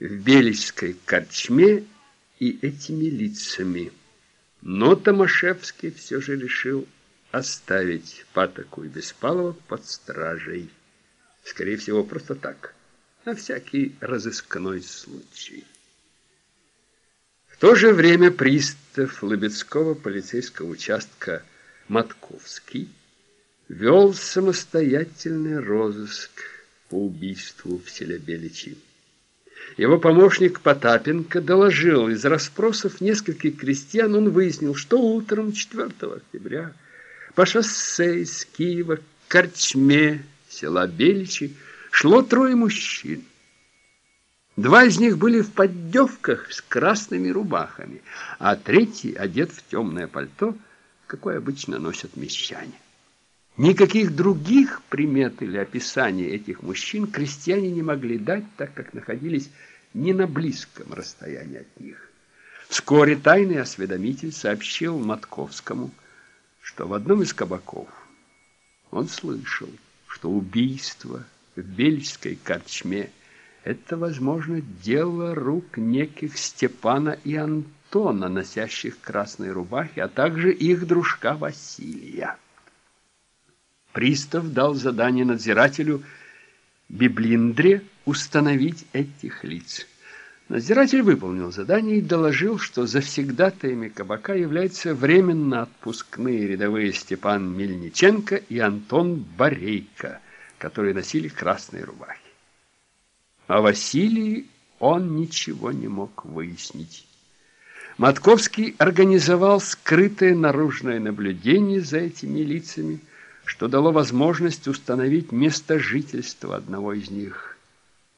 в Беличской корчме и этими лицами. Но Томашевский все же решил оставить Патоку и Беспалова под стражей. Скорее всего, просто так, на всякий разыскной случай. В то же время пристав Лыбецкого полицейского участка Матковский вел самостоятельный розыск по убийству в селе Беличи. Его помощник Потапенко доложил, из расспросов нескольких крестьян он выяснил, что утром 4 октября по шоссе из Киева к Корчме села Беличи шло трое мужчин. Два из них были в поддевках с красными рубахами, а третий одет в темное пальто, какое обычно носят мещане. Никаких других примет или описаний этих мужчин крестьяне не могли дать, так как находились не на близком расстоянии от них. Вскоре тайный осведомитель сообщил Матковскому, что в одном из кабаков он слышал, что убийство в Бельской корчме – это, возможно, дело рук неких Степана и Антона, носящих красные рубахи, а также их дружка Василия. Пристав дал задание надзирателю Библиндре установить этих лиц. Надзиратель выполнил задание и доложил, что завсегдатаями кабака являются временно отпускные рядовые Степан Мельниченко и Антон Борейко, которые носили красные рубахи. А Василий он ничего не мог выяснить. Матковский организовал скрытое наружное наблюдение за этими лицами – что дало возможность установить место жительства одного из них.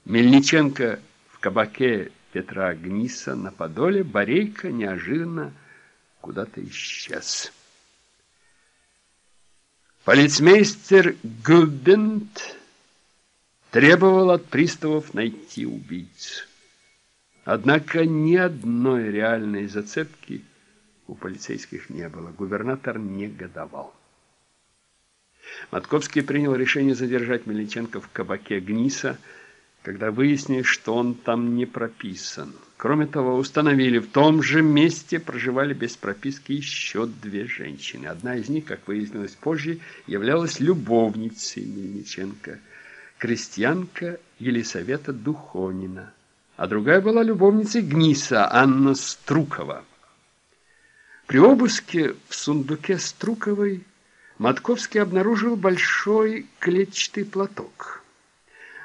Мельниченко в кабаке Петра Гниса на Подоле, Борейко неожиданно куда-то исчез. Полицмейстер Губент требовал от приставов найти убийцу. Однако ни одной реальной зацепки у полицейских не было. Губернатор негодовал. Матковский принял решение задержать Мельниченко в кабаке Гниса, когда выяснилось, что он там не прописан. Кроме того, установили, в том же месте проживали без прописки еще две женщины. Одна из них, как выяснилось позже, являлась любовницей Мельниченко, крестьянка Елисавета Духонина, а другая была любовницей Гниса, Анна Струкова. При обыске в сундуке Струковой Матковский обнаружил большой клетчатый платок.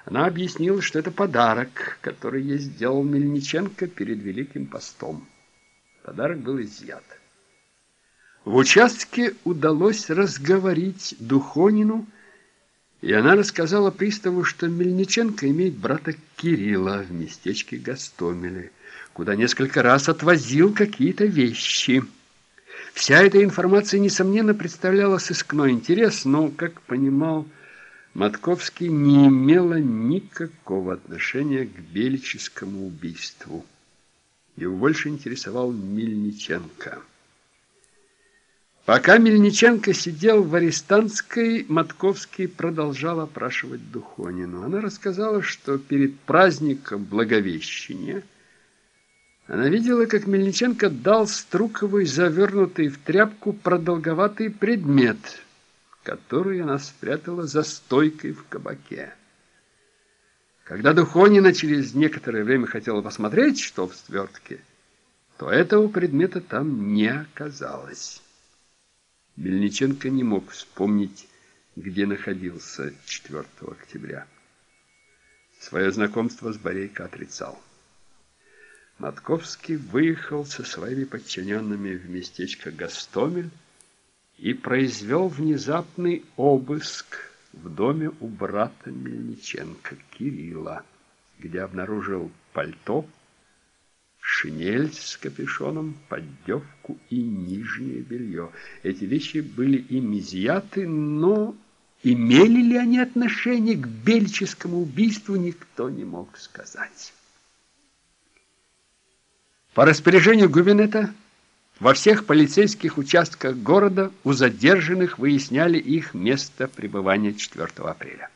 Она объяснила, что это подарок, который ей сделал Мельниченко перед Великим постом. Подарок был изъят. В участке удалось разговорить Духонину, и она рассказала приставу, что Мельниченко имеет брата Кирилла в местечке Гастомеле, куда несколько раз отвозил какие-то вещи – Вся эта информация, несомненно, представляла сыскной интерес, но, как понимал Матковский, не имела никакого отношения к белическому убийству. Его больше интересовал Мельниченко. Пока Мельниченко сидел в арестантской, Матковский продолжал опрашивать Духонину. Она рассказала, что перед праздником Благовещения – она видела, как Мельниченко дал Струковой завернутый в тряпку продолговатый предмет, который она спрятала за стойкой в кабаке. Когда Духонина через некоторое время хотела посмотреть, что в свертке, то этого предмета там не оказалось. Мельниченко не мог вспомнить, где находился 4 октября. Свое знакомство с Борейко отрицал. Матковский выехал со своими подчиненными в местечко Гастомель и произвел внезапный обыск в доме у брата Мельниченко Кирилла, где обнаружил пальто, шинель с капюшоном, поддевку и нижнее белье. Эти вещи были им изъяты, но имели ли они отношение к бельческому убийству, никто не мог сказать. По распоряжению Губинета во всех полицейских участках города у задержанных выясняли их место пребывания 4 апреля.